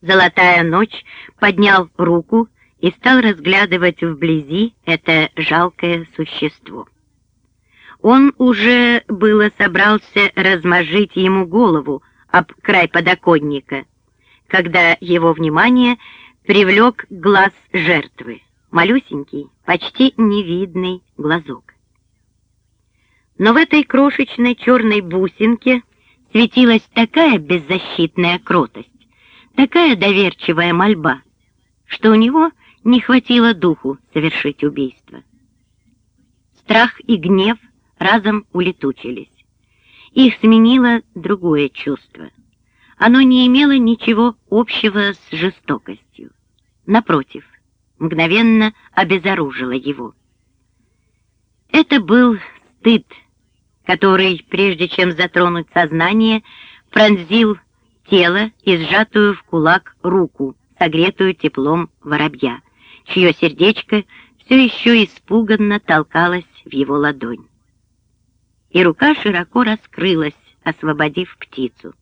Золотая ночь поднял руку и стал разглядывать вблизи это жалкое существо. Он уже было собрался размажить ему голову об край подоконника, когда его внимание привлек глаз жертвы, малюсенький, почти невидный глазок. Но в этой крошечной черной бусинке светилась такая беззащитная кротость, такая доверчивая мольба, что у него не хватило духу совершить убийство. Страх и гнев разом улетучились. Их сменило другое чувство. Оно не имело ничего общего с жестокостью. Напротив, мгновенно обезоружило его. Это был стыд, который, прежде чем затронуть сознание, пронзил тело и сжатую в кулак руку, согретую теплом воробья, чье сердечко все еще испуганно толкалось в его ладонь. И рука широко раскрылась, освободив птицу.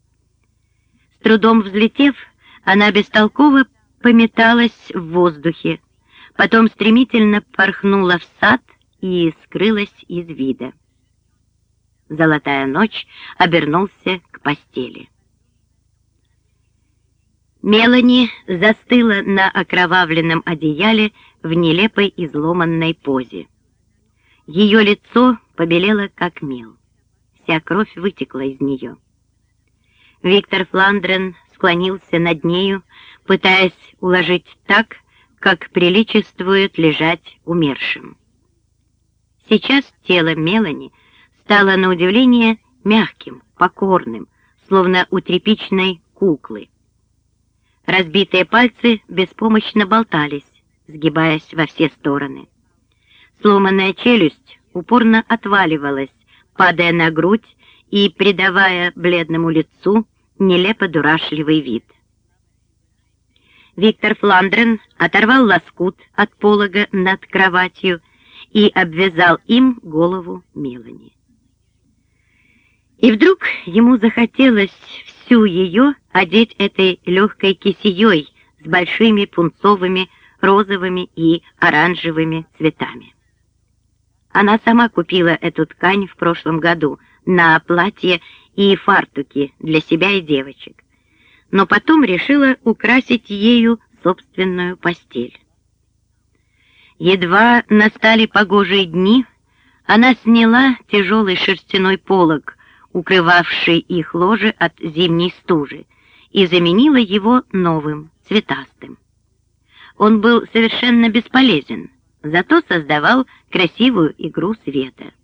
С трудом взлетев, она бестолково пометалась в воздухе, потом стремительно порхнула в сад и скрылась из вида. Золотая ночь обернулся к постели. Мелани застыла на окровавленном одеяле в нелепой изломанной позе. Ее лицо побелело, как мел. Вся кровь вытекла из нее. Виктор Фландрен склонился над нею, пытаясь уложить так, как приличествует лежать умершим. Сейчас тело Мелани стало на удивление мягким, покорным, словно у тряпичной куклы. Разбитые пальцы беспомощно болтались, сгибаясь во все стороны. Сломанная челюсть упорно отваливалась, падая на грудь и придавая бледному лицу нелепо дурашливый вид. Виктор Фландрен оторвал лоскут от полога над кроватью и обвязал им голову Мелани. И вдруг ему захотелось всю ее одеть этой легкой кисеей с большими пунцовыми, розовыми и оранжевыми цветами. Она сама купила эту ткань в прошлом году на платье и фартуки для себя и девочек но потом решила украсить ею собственную постель. Едва настали погожие дни, она сняла тяжелый шерстяной полог, укрывавший их ложе от зимней стужи, и заменила его новым, цветастым. Он был совершенно бесполезен, зато создавал красивую игру света.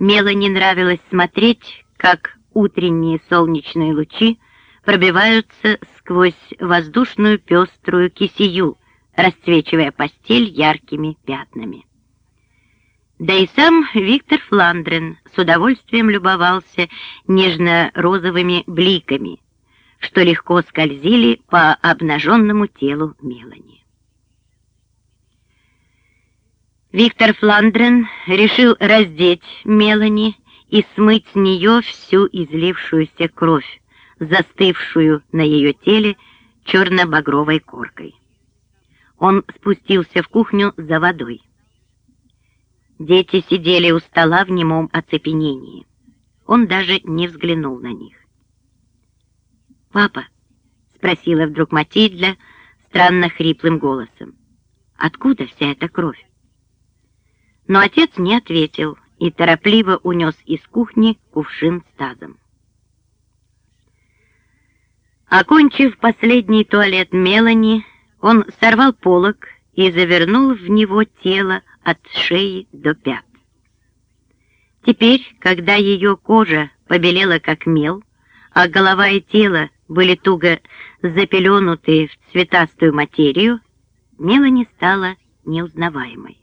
Мелани нравилось смотреть, как утренние солнечные лучи пробиваются сквозь воздушную пеструю кисею, расцвечивая постель яркими пятнами. Да и сам Виктор Фландрен с удовольствием любовался нежно-розовыми бликами, что легко скользили по обнаженному телу Мелани. Виктор Фландрен решил раздеть Мелани и смыть с нее всю излившуюся кровь, застывшую на ее теле черно-багровой коркой. Он спустился в кухню за водой. Дети сидели у стола в немом оцепенении. Он даже не взглянул на них. «Папа», — спросила вдруг Матильда странно хриплым голосом, — «откуда вся эта кровь?» Но отец не ответил и торопливо унес из кухни кувшин с тазом. Окончив последний туалет Мелани, он сорвал полог и завернул в него тело от шеи до пят. Теперь, когда ее кожа побелела как мел, а голова и тело были туго запеленуты в цветастую материю, Мелани стала неузнаваемой.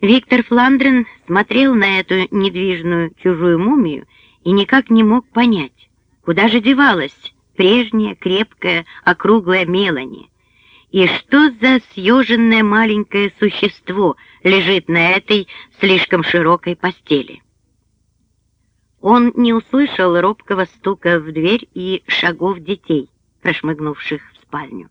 Виктор Фландрен смотрел на эту недвижную чужую мумию и никак не мог понять, Куда же девалась прежняя крепкая округлая Мелани? И что за съеженное маленькое существо лежит на этой слишком широкой постели? Он не услышал робкого стука в дверь и шагов детей, прошмыгнувших в спальню.